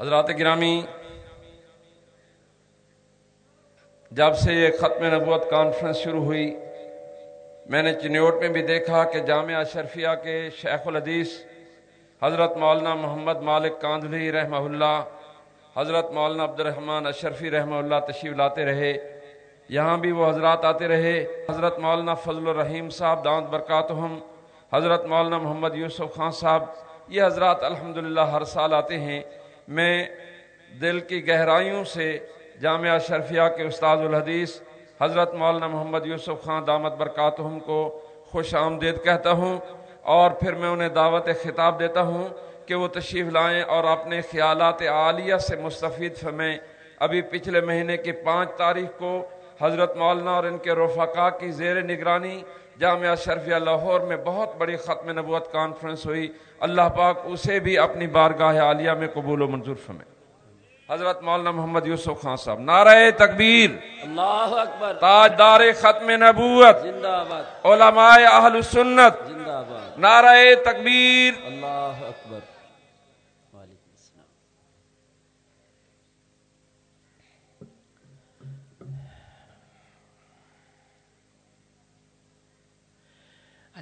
حضرات گرامی، جب سے یہ ختم نبوت کانفرنس شروع ہوئی، میں نے چنیوٹ میں بھی دیکھا کہ جامعہ شرفیہ کے شیخ الحدیث حضرت مولانا محمد مالک کاندلی رحمہ اللہ، حضرت مولانا عبد الرحمن اشرفی رحمہ اللہ تشریف لاتے رہے۔ یہاں بھی وہ حضرات آتے رہے۔ حضرت مولانا فضل الرحیم صاحب دانت برکاتہم، حضرت مولانا محمد یوسف خان صاحب، یہ حضرات الحمدللہ ہر سال آتے ہیں۔ میں دل کی گہرائیوں سے جامعہ شرفیہ کے استاد الحدیث حضرت مولانا محمد یوسف خان دامت برکاتہم کو خوش آمدید کہتا ہوں اور پھر میں انہیں دعوت خطاب دیتا ہوں کہ وہ تشریف لائیں اور اپنے خیالات عالیہ سے مستفید فرمیں ابھی پچھلے مہینے کی پانچ تاریخ کو حضرت مولانا اور ان کے رفقا کی زیر نگرانی جامعہ شرفیہ لاہور میں بہت بڑی ختم نبوت کانفرنس ہوئی۔ اللہ پاک اسے بھی اپنی بارگاہ عالیہ میں قبول و منظور فرمائے۔ حضرت مولانا محمد یوسف خان صاحب نعرہ تکبیر۔ اللہ اکبر۔ تاجدار ختم نبوت۔ زندہ آباد۔ علماء اہل سنت۔ زندہ آباد۔ نعرہ تکبیر۔ اللہ اکبر۔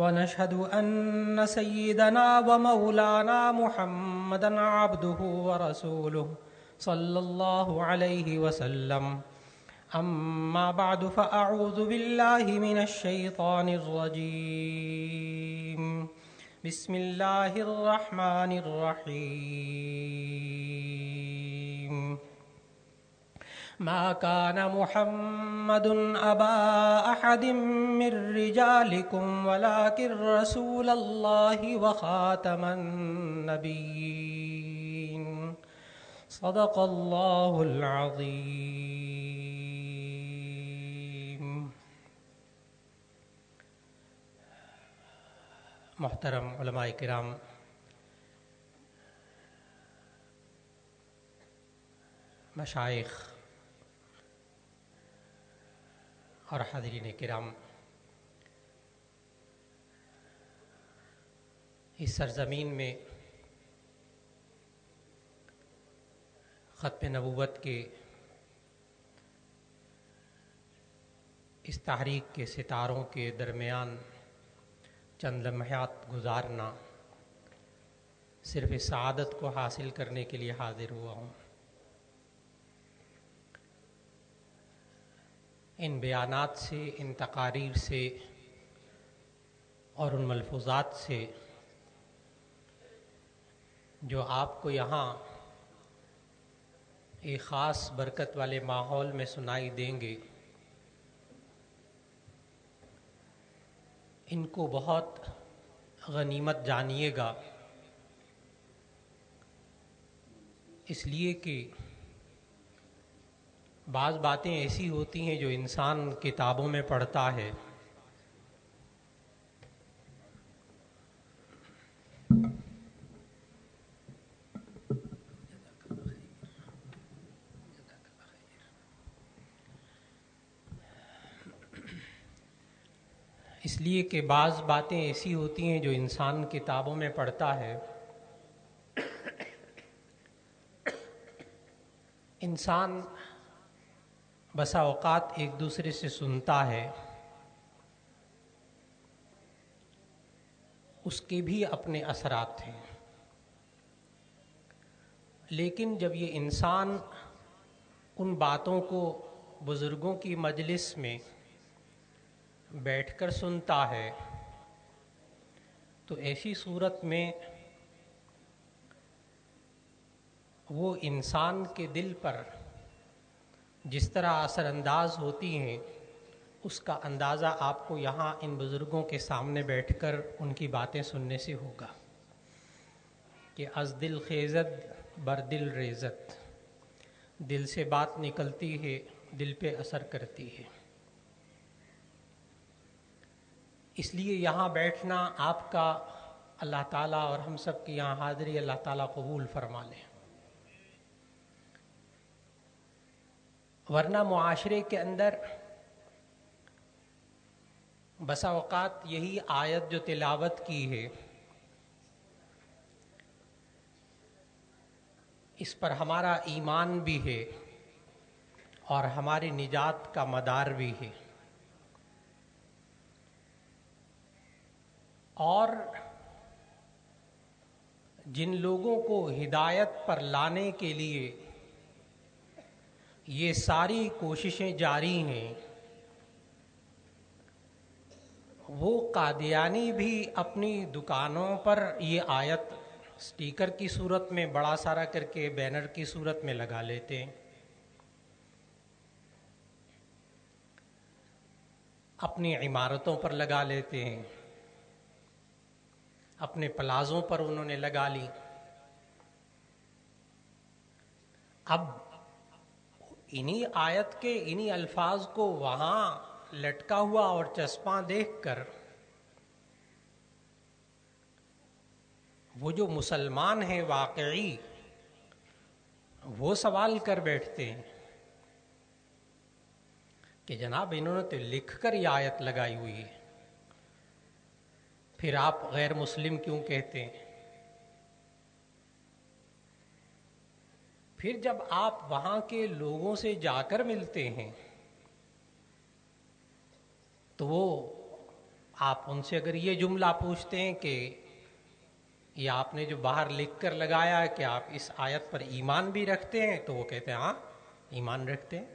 ونشهد أن سيدنا ومولانا محمدا عبده ورسوله صلى الله عليه وسلم. أما بعد فأعوذ بالله من الشيطان الرجيم. بسم الله الرحمن الرحيم. ما كان محمد أبا أحد من رجالكم ولكن رسول الله وخاتم النبيين. صدق الله العظيم. محترم علماء کرام مشائخ اور حاضرین کرام، اس سرزمین میں ختم نبوت کے اس تحریک کے ستاروں کے درمیان چند لمحات گزارنا صرف اس سعادت کو حاصل کرنے کے لیے حاضر ہوا ہوں۔ ان بیانات سے، ان تقاریر سے اور ان ملفوظات سے جو آپ کو یہاں ایک خاص برکت والے ماحول میں سنائی دیں گے، ان کو بہت غنیمت جانیے گا۔ اس لیے کہ بعض باتیں ایسی ہوتی ہیں جو انسان کتابوں میں پڑھتا ہے۔ اس لیے کہ بعض باتیں ایسی ہوتی ہیں جو انسان کتابوں میں پڑھتا ہے۔ انسان بسا اوقات ایک دوسرے سے سنتا ہے۔ اس کے بھی اپنے اثرات ہیں۔ لیکن جب یہ انسان ان باتوں کو بزرگوں کی مجلس میں بیٹھ کر سنتا ہے، تو ایسی صورت میں وہ انسان کے دل پر جس طرح اثر انداز ہوتی ہیں، اس کا اندازہ آپ کو یہاں ان بزرگوں کے سامنے بیٹھ کر ان کی باتیں سننے سے ہوگا کہ از دل خیزت بر دل ریزت۔ دل سے بات نکلتی ہے، دل پہ اثر کرتی ہے۔ اس لیے یہاں بیٹھنا آپ کا اللہ تعالیٰ اور ہم سب کی یہاں حاضری اللہ تعالیٰ قبول فرما لیں ورنہ معاشرے کے اندر بسا اوقات یہی آیت جو تلاوت کی ہے، اس پر ہمارا ایمان بھی ہے اور ہماری نجات کا مدار بھی ہے۔ اور جن لوگوں کو ہدایت پر لانے کے لیے یہ ساری کوششیں جاری ہیں، وہ قادیانی بھی اپنی دکانوں پر یہ آیت سٹیکر کی صورت میں بڑا سارا کر کے بینر کی صورت میں لگا لیتے ہیں۔ اپنی عمارتوں پر لگا لیتے ہیں، اپنے پلازوں پر انہوں نے لگا لی۔ اب انہی آیت کے، انہی الفاظ کو وہاں لٹکا ہوا اور چسپاں دیکھ کر وہ جو مسلمان ہیں واقعی، وہ سوال کر بیٹھتے ہیں کہ جناب انہوں نے تو لکھ کر یہ آیت لگائی ہوئی ہے۔ پھر آپ غیر مسلم کیوں کہتے ہیں؟ پھر جب آپ وہاں کے لوگوں سے جا کر ملتے ہیں، تو وہ آپ ان سے اگر یہ جملہ پوچھتے ہیں کہ یہ آپ نے جو باہر لکھ کر لگایا کہ آپ اس آیت پر ایمان بھی رکھتے ہیں، تو وہ کہتے ہیں ہاں ایمان رکھتے ہیں۔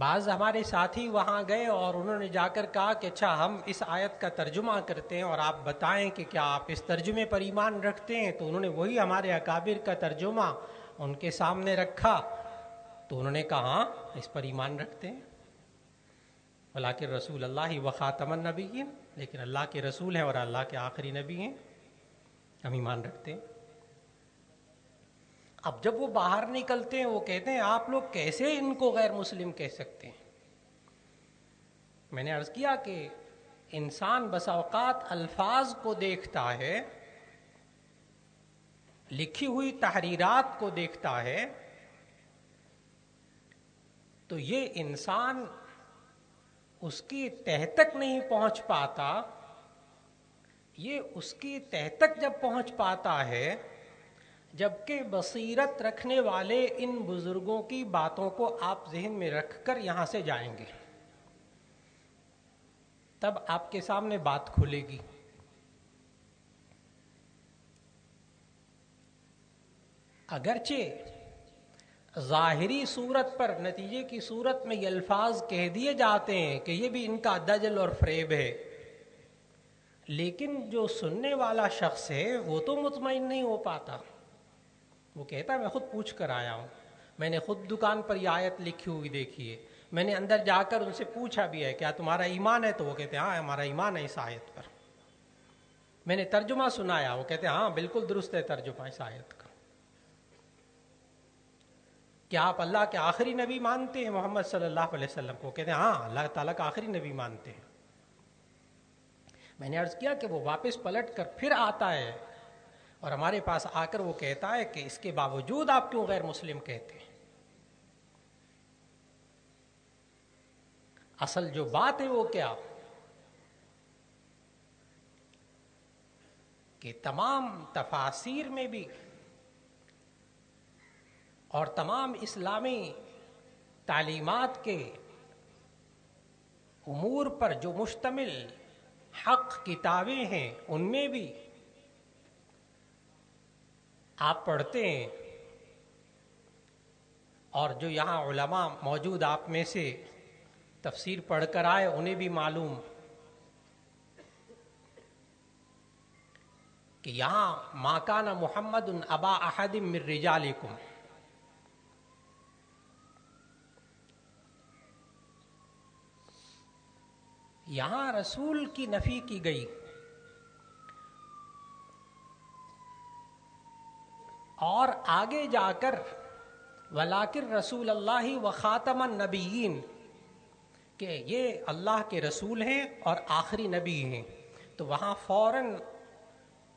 بعض ہمارے ساتھی وہاں گئے اور انہوں نے جا کر کہا کہ اچھا ہم اس آیت کا ترجمہ کرتے ہیں اور آپ بتائیں کہ کیا آپ اس ترجمے پر ایمان رکھتے ہیں؟ تو انہوں نے وہی ہمارے اکابر کا ترجمہ ان کے سامنے رکھا۔ تو انہوں نے کہا ہاں اس پر ایمان رکھتے ہیں۔ اللہ رسول اللہ و خاتم النبی لیکن اللہ کے رسول ہیں اور اللہ کے آخری نبی ہیں۔ ہم ایمان رکھتے ہیں۔ اب جب وہ باہر نکلتے ہیں، وہ کہتے ہیں، آپ لوگ کیسے ان کو غیر مسلم کہہ سکتے ہیں؟ میں نے عرض کیا کہ انسان بس اوقات الفاظ کو دیکھتا ہے، لکھی ہوئی تحریرات کو دیکھتا ہے، تو یہ انسان اس کی تہ تک نہیں پہنچ پاتا۔ یہ اس کی تہ تک جب پہنچ پاتا ہے جبکہ بصیرت رکھنے والے ان بزرگوں کی باتوں کو آپ ذہن میں رکھ کر یہاں سے جائیں گے۔ تب آپ کے سامنے بات کھلے گی۔ اگرچہ ظاہری صورت پر نتیجے کی صورت میں یہ الفاظ کہہ دیے جاتے ہیں کہ یہ بھی ان کا دجل اور فریب ہے، لیکن جو سننے والا شخص ہے وہ تو مطمئن نہیں ہو پاتا۔ وہ کہتا ہے، میں خود پوچھ کر آیا ہوں۔ میں نے خود دکان پر یہ آیت لکھی ہوئی دیکھی ہے۔ میں نے اندر جا کر ان سے پوچھا بھی ہے، کیا تمہارا ایمان ہے؟ تو وہ کہتے ہیں ہاں ہمارا ایمان ہے اس آیت پر۔ میں نے ترجمہ سنایا، وہ کہتے ہیں ہاں بالکل درست ہے ترجمہ اس آیت کا۔ کیا آپ اللہ کے آخری نبی مانتے ہیں محمد صلی اللہ علیہ وسلم کو؟ کہتے ہیں ہاں اللہ تعالیٰ کا آخری نبی مانتے ہیں۔ میں نے عرض کیا کہ وہ واپس پلٹ کر پھر آتا ہے۔ اور ہمارے پاس آ کر وہ کہتا ہے کہ اس کے باوجود آپ کیوں غیر مسلم کہتے ہیں؟ اصل جو بات ہے وہ کیا؟ کہ تمام تفاصیر میں بھی اور تمام اسلامی تعلیمات کے امور پر جو مشتمل حق کتابیں ہیں، ان میں بھی آپ پڑھتے ہیں اور جو یہاں علماء موجود آپ میں سے تفسیر پڑھ کر آئے، انہیں بھی معلوم کہ یہاں ماکانہ محمد ان ابا احدم مر رجالکم یہاں رسول کی نفی کی گئی۔ اور آگے جا کر ولاکر رسول اللہ و خاتم النبیین کہ یہ اللہ کے رسول ہیں اور آخری نبی ہیں۔ تو وہاں فوراً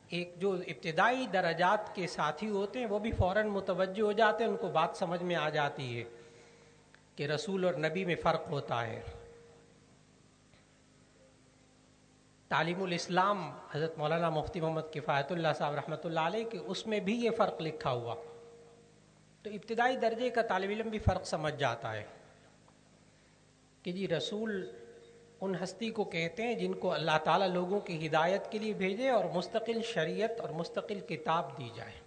ایک جو ابتدائی درجات کے ساتھی ہوتے ہیں، وہ بھی فوراً متوجہ ہو جاتے ہیں، ان کو بات سمجھ میں آ جاتی ہے کہ رسول اور نبی میں فرق ہوتا ہے۔ تعلیم الاسلام حضرت مولانا مفتی محمد کفایت اللہ صاحب رحمۃ اللہ علیہ کہ اس میں بھی یہ فرق لکھا ہوا۔ تو ابتدائی درجے کا طالب علم بھی فرق سمجھ جاتا ہے کہ جی رسول ان ہستی کو کہتے ہیں جن کو اللہ تعالیٰ لوگوں کی ہدایت کے لیے بھیجے اور مستقل شریعت اور مستقل کتاب دی جائے۔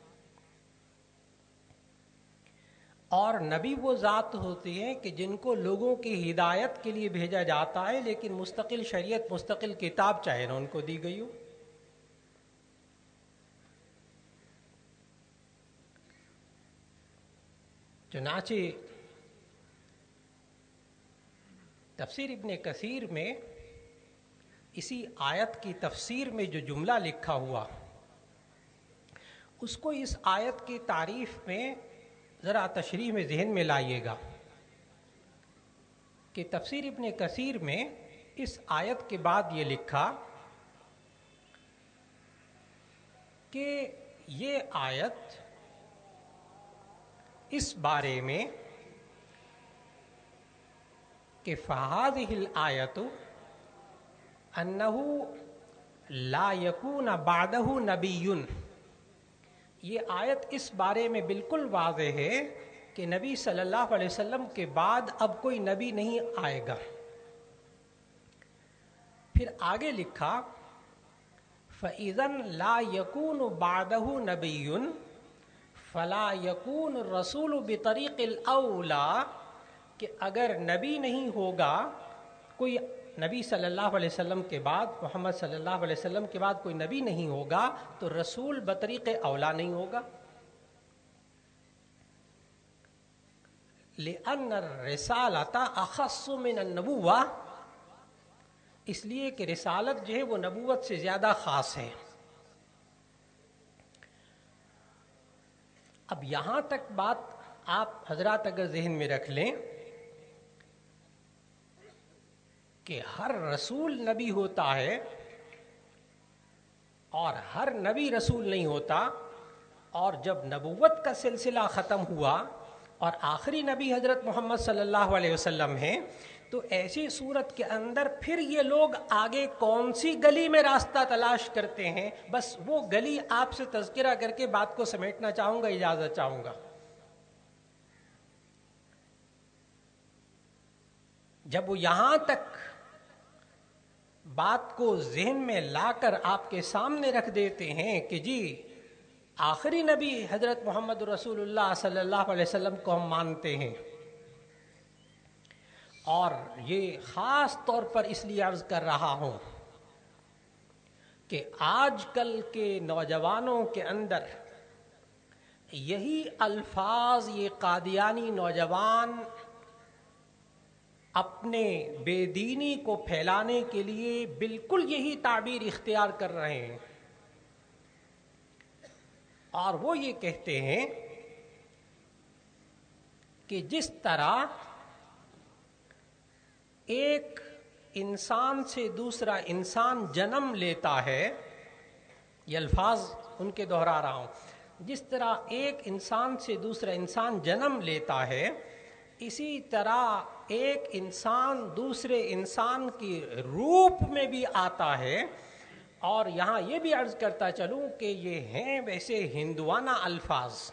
اور نبی وہ ذات ہوتے ہیں کہ جن کو لوگوں کی ہدایت کے لیے بھیجا جاتا ہے، لیکن مستقل شریعت، مستقل کتاب چاہے نہ ان کو دی گئی ہو۔ چنانچہ تفسیر ابن کثیر میں اسی آیت کی تفسیر میں جو جملہ لکھا ہوا، اس کو اس آیت کی تعریف میں ذرا تشریح میں ذہن میں لائیے گا کہ تفسیر ابن کثیر میں اس آیت کے بعد یہ لکھا کہ یہ آیت اس بارے میں کہ فہاد ہل آیت انہو لا یکون بادہ نبی یہ آیت اس بارے میں بالکل واضح ہے کہ نبی صلی اللہ علیہ وسلم کے بعد اب کوئی نبی نہیں آئے گا۔ پھر آگے لکھا فعزن لا یقون بادہ نبی فلا یقون رسول بطریق الاولا کہ اگر نبی نہیں ہوگا، کوئی نبی صلی اللہ علیہ وسلم کے بعد، محمد صلی اللہ علیہ وسلم کے بعد کوئی نبی نہیں ہوگا تو رسول بطریق اولا نہیں ہوگا۔ رسالتا اخص من النبوہ اس لیے کہ رسالت جو ہے وہ نبوت سے زیادہ خاص ہے۔ اب یہاں تک بات آپ حضرات اگر ذہن میں رکھ لیں کہ ہر رسول نبی ہوتا ہے اور ہر نبی رسول نہیں ہوتا اور جب نبوت کا سلسلہ ختم ہوا اور آخری نبی حضرت محمد صلی اللہ علیہ وسلم ہیں، تو ایسی صورت کے اندر پھر یہ لوگ آگے کون سی گلی میں راستہ تلاش کرتے ہیں؟ بس وہ گلی آپ سے تذکرہ کر کے بات کو سمیٹنا چاہوں گا، اجازت چاہوں گا۔ جب وہ یہاں تک بات کو ذہن میں لا کر آپ کے سامنے رکھ دیتے ہیں کہ جی آخری نبی حضرت محمد رسول اللہ صلی اللہ علیہ وسلم کو ہم مانتے ہیں۔ اور یہ خاص طور پر اس لیے عرض کر رہا ہوں کہ آج کل کے نوجوانوں کے اندر یہی الفاظ، یہ قادیانی نوجوان اپنے بے دینی کو پھیلانے کے لیے بالکل یہی تعبیر اختیار کر رہے ہیں۔ اور وہ یہ کہتے ہیں کہ جس طرح ایک انسان سے دوسرا انسان جنم لیتا ہے، یہ الفاظ ان کے دوہرا رہا ہوں۔ جس طرح ایک انسان سے دوسرا انسان جنم لیتا ہے اسی طرح ایک انسان دوسرے انسان کی روپ میں بھی آتا ہے اور یہاں یہ بھی عرض کرتا چلوں کہ یہ ہیں ویسے ہندوانہ الفاظ۔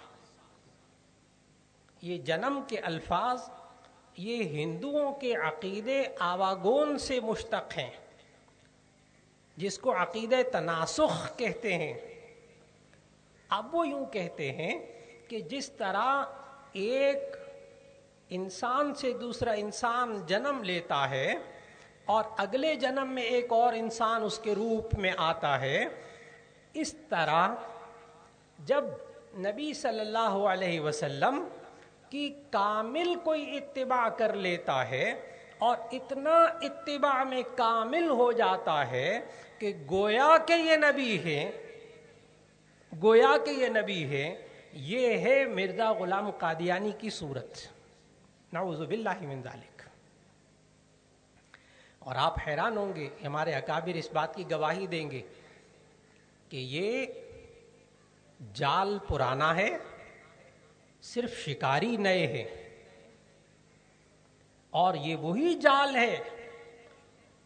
یہ جنم کے الفاظ، یہ ہندوؤں کے عقیدے آواگون سے مشتق ہیں، جس کو عقید تناسخ کہتے ہیں۔ اب وہ یوں کہتے ہیں کہ جس طرح ایک انسان سے دوسرا انسان جنم لیتا ہے اور اگلے جنم میں ایک اور انسان اس کے روپ میں آتا ہے۔ اس طرح جب نبی صلی اللہ علیہ وسلم کی کامل کوئی اتباع کر لیتا ہے اور اتنا اتباع میں کامل ہو جاتا ہے کہ گویا کہ یہ نبی ہے، گویا کہ یہ نبی ہے، یہ ہے مرزا غلام قادیانی کی صورت۔ نعوذ باللہ من ذالک۔ اور آپ حیران ہوں گے، ہمارے اکابر اس بات کی گواہی دیں گے کہ یہ جال پرانا ہے، صرف شکاری نئے ہیں۔ اور یہ وہی جال ہے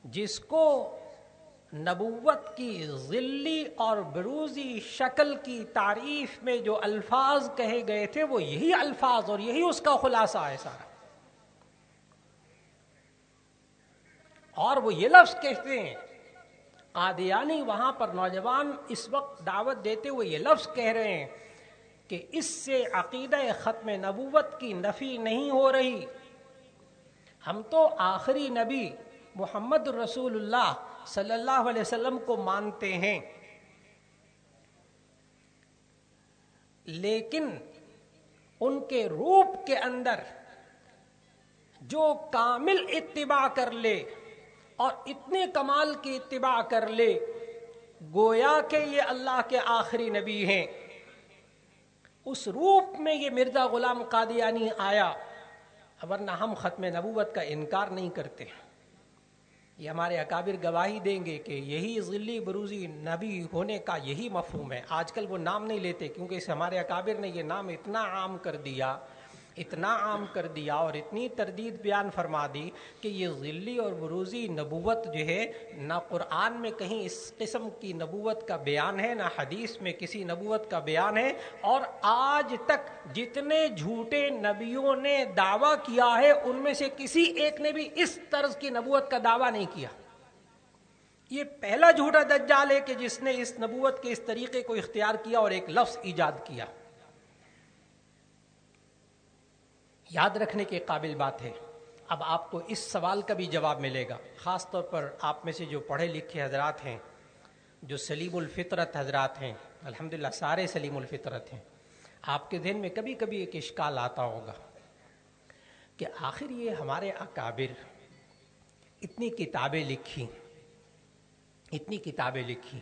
جس کو نبوت کی ذلی اور بروزی شکل کی تعریف میں جو الفاظ کہے گئے تھے، وہ یہی الفاظ اور یہی اس کا خلاصہ ہے سارا۔ اور وہ یہ لفظ کہتے ہیں، قادیانی وہاں پر نوجوان اس وقت دعوت دیتے ہوئے یہ لفظ کہہ رہے ہیں کہ اس سے عقیدہ ختم نبوت کی نفی نہیں ہو رہی۔ ہم تو آخری نبی محمد رسول اللہ صلی اللہ علیہ وسلم کو مانتے ہیں۔ لیکن ان کے روپ کے اندر جو کامل اتباع کر لے اور اتنے کمال کی اتباع کر لے، گویا کہ یہ اللہ کے آخری نبی ہیں۔ اس روپ میں یہ مرزا غلام قادیانی آیا، ورنہ ہم ختم نبوت کا انکار نہیں کرتے۔ یہ ہمارے اکابر گواہی دیں گے کہ یہی ذلی بروزی نبی ہونے کا یہی مفہوم ہے۔ آج کل وہ نام نہیں لیتے کیونکہ اس ہمارے اکابر نے یہ نام اتنا عام کر دیا۔ اتنا عام کر دیا اور اتنی تردید بیان فرما دی کہ یہ ذلی اور بروزی نبوت جو ہے، نہ قرآن میں کہیں اس قسم کی نبوت کا بیان ہے، نہ حدیث میں کسی نبوت کا بیان ہے۔ اور آج تک جتنے جھوٹے نبیوں نے دعویٰ کیا ہے، ان میں سے کسی ایک نے بھی اس طرز کی نبوت کا دعویٰ نہیں کیا۔ یہ پہلا جھوٹا دجال ہے کہ جس نے اس نبوت کے اس طریقے کو اختیار کیا اور ایک لفظ ایجاد کیا۔ یاد رکھنے کے قابل بات ہے۔ اب آپ کو اس سوال کا بھی جواب ملے گا۔ خاص طور پر آپ میں سے جو پڑھے لکھے حضرات ہیں، جو سلیم الفطرت حضرات ہیں۔ الحمدللہ، سارے سلیم الفطرت ہیں۔ آپ کے ذہن میں کبھی کبھی ایک اشکال آتا ہوگا کہ آخر یہ ہمارے اکابر اتنی کتابیں لکھی، اتنی کتابیں لکھی۔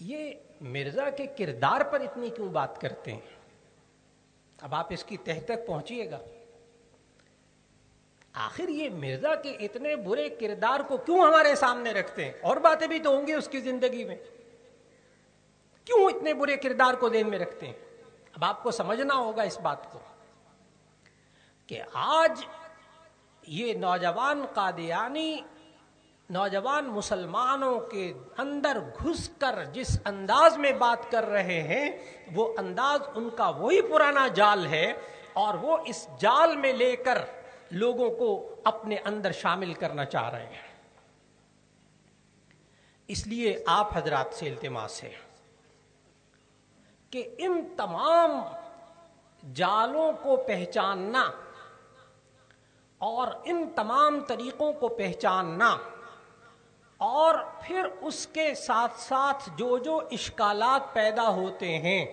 یہ مرزا کے کردار پر اتنی کیوں بات کرتے ہیں؟ اب آپ اس کی تہ تک پہنچیے گا۔ آخر یہ مرزا کے اتنے برے کردار کو کیوں ہمارے سامنے رکھتے ہیں؟ اور باتیں بھی تو ہوں گی اس کی زندگی میں۔ کیوں اتنے برے کردار کو ذہن میں رکھتے ہیں؟ اب آپ کو سمجھنا ہوگا اس بات کو کہ آج یہ نوجوان قادیانی نوجوان مسلمانوں کے اندر گھس کر جس انداز میں بات کر رہے ہیں، وہ انداز ان کا وہی پرانا جال ہے اور وہ اس جال میں لے کر لوگوں کو اپنے اندر شامل کرنا چاہ رہے ہیں۔ اس لیے آپ حضرات سے التماس ہے کہ ان تمام جالوں کو پہچاننا اور ان تمام طریقوں کو پہچاننا اور پھر اس کے ساتھ ساتھ جو جو اشکالات پیدا ہوتے ہیں،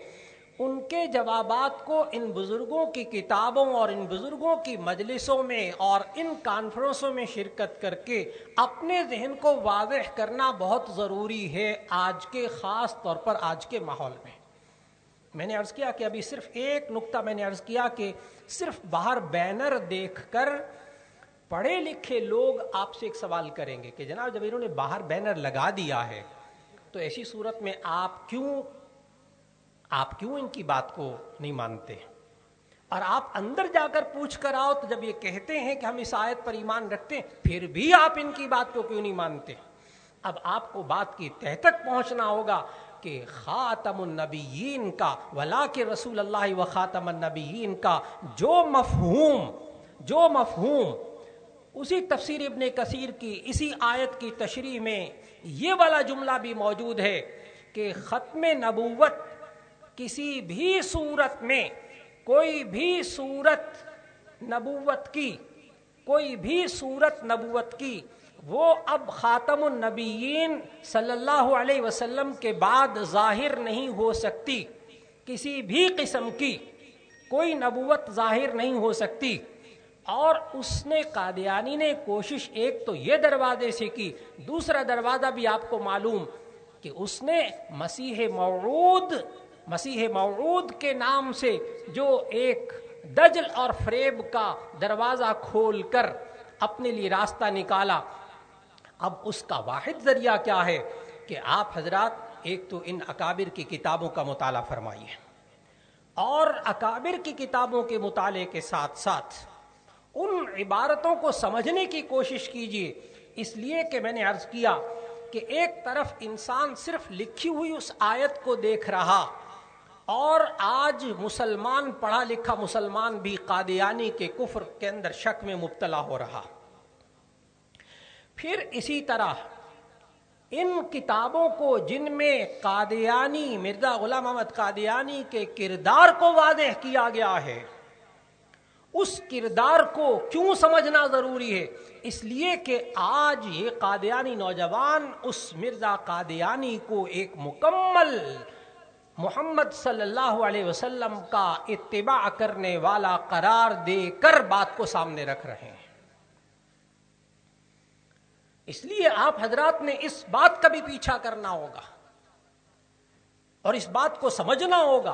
ان کے جوابات کو ان بزرگوں کی کتابوں اور ان بزرگوں کی مجلسوں میں اور ان کانفرنسوں میں شرکت کر کے اپنے ذہن کو واضح کرنا بہت ضروری ہے آج کے خاص طور پر آج کے ماحول میں۔ میں نے عرض کیا کہ ابھی صرف ایک نقطہ میں نے عرض کیا کہ صرف باہر بینر دیکھ کر پڑھے لکھے لوگ آپ سے ایک سوال کریں گے کہ جناب جب انہوں نے باہر بینر لگا دیا ہے، تو ایسی صورت میں آپ کیوں آپ کیوں ان کی بات کو نہیں مانتے؟ اور آپ اندر جا کر پوچھ کر آؤ تو جب یہ کہتے ہیں کہ ہم اس آیت پر ایمان رکھتے ہیں، پھر بھی آپ ان کی بات کو کیوں نہیں مانتے؟ اب آپ کو بات کی تہ تک پہنچنا ہوگا کہ خاتم النبیین کا ولا کے رسول اللہ و خاتم النبیین کا جو مفہوم جو مفہوم اسی تفسیر ابن کثیر کی اسی آیت کی تشریح میں یہ والا جملہ بھی موجود ہے کہ ختم نبوت کسی بھی صورت میں کوئی بھی صورت نبوت کی، کوئی بھی صورت نبوت کی، وہ اب خاتم النبیین صلی اللہ علیہ وسلم کے بعد ظاہر نہیں ہو سکتی، کسی بھی قسم کی کوئی نبوت ظاہر نہیں ہو سکتی۔ اور اس نے قادیانی نے کوشش ایک تو یہ دروازے سے کی، دوسرا دروازہ بھی آپ کو معلوم کہ اس نے مسیح موعود مسیح موعود کے نام سے جو ایک دجل اور فریب کا دروازہ کھول کر اپنے لیے راستہ نکالا۔ اب اس کا واحد ذریعہ کیا ہے کہ آپ حضرات ایک تو ان اکابر کی کتابوں کا مطالعہ فرمائیے اور اکابر کی کتابوں کے مطالعے کے ساتھ ساتھ ان عبارتوں کو سمجھنے کی کوشش کیجیے۔ اس لیے کہ میں نے عرض کیا کہ ایک طرف انسان صرف لکھی ہوئی اس آیت کو دیکھ رہا اور آج مسلمان پڑھا لکھا مسلمان بھی قادیانی کے کفر کے اندر شک میں مبتلا ہو رہا۔ پھر اسی طرح ان کتابوں کو جن میں قادیانی مرزا غلام محمد قادیانی کے کردار کو واضح کیا گیا ہے اس کردار کو کیوں سمجھنا ضروری ہے؟ اس لیے کہ آج یہ قادیانی نوجوان، اس مرزا قادیانی کو ایک مکمل محمد صلی اللہ علیہ وسلم کا اتباع کرنے والا قرار دے کر بات کو سامنے رکھ رہے ہیں۔ اس لیے آپ حضرات نے اس بات کا بھی پیچھا کرنا ہوگا اور اس بات کو سمجھنا ہوگا۔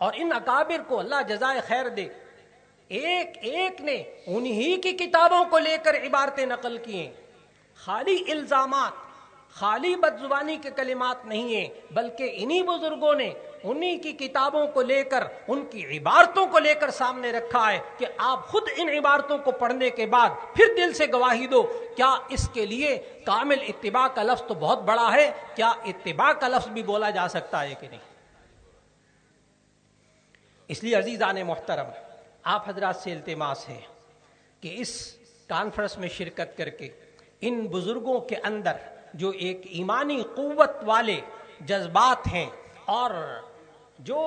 اور ان اکابر کو اللہ جزائے خیر دے۔ ایک ایک نے انہی کی کتابوں کو لے کر عبارتیں نقل کیے خالی الزامات، خالی بد زبانی کے کلمات نہیں ہیں، بلکہ انہی بزرگوں نے انہی کی کتابوں کو لے کر، ان کی عبارتوں کو لے کر سامنے رکھا ہے کہ آپ خود ان عبارتوں کو پڑھنے کے بعد پھر دل سے گواہی دو، کیا اس کے لیے کامل اتباع کا لفظ تو بہت بڑا ہے، کیا اتباع کا لفظ بھی بولا جا سکتا ہے کہ نہیں؟ اس لیے عزیزان محترم، آپ حضرات سے التماس ہے کہ اس کانفرنس میں شرکت کر کے ان بزرگوں کے اندر جو ایک ایمانی قوت والے جذبات ہیں اور جو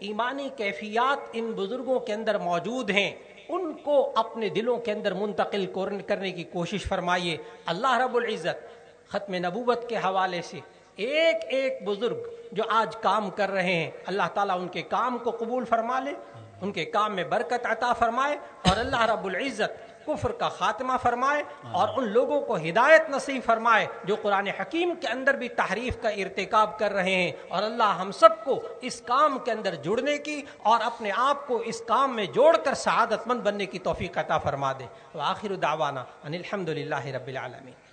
ایمانی کیفیات ان بزرگوں کے اندر موجود ہیں، ان کو اپنے دلوں کے اندر منتقل کرنے کی کوشش فرمائیے۔ اللہ رب العزت ختم نبوت کے حوالے سے ایک ایک بزرگ جو آج کام کر رہے ہیں، اللہ تعالیٰ ان کے کام کو قبول فرما لے، ان کے کام میں برکت عطا فرمائے اور اللہ رب العزت کفر کا خاتمہ فرمائے اور ان لوگوں کو ہدایت نصیب فرمائے جو قرآن حکیم کے اندر بھی تحریف کا ارتکاب کر رہے ہیں۔ اور اللہ ہم سب کو اس کام کے اندر جڑنے کی اور اپنے آپ کو اس کام میں جوڑ کر سعادت مند بننے کی توفیق عطا فرما دے۔ آخر دعوانا ان الحمد للہ رب العالمین۔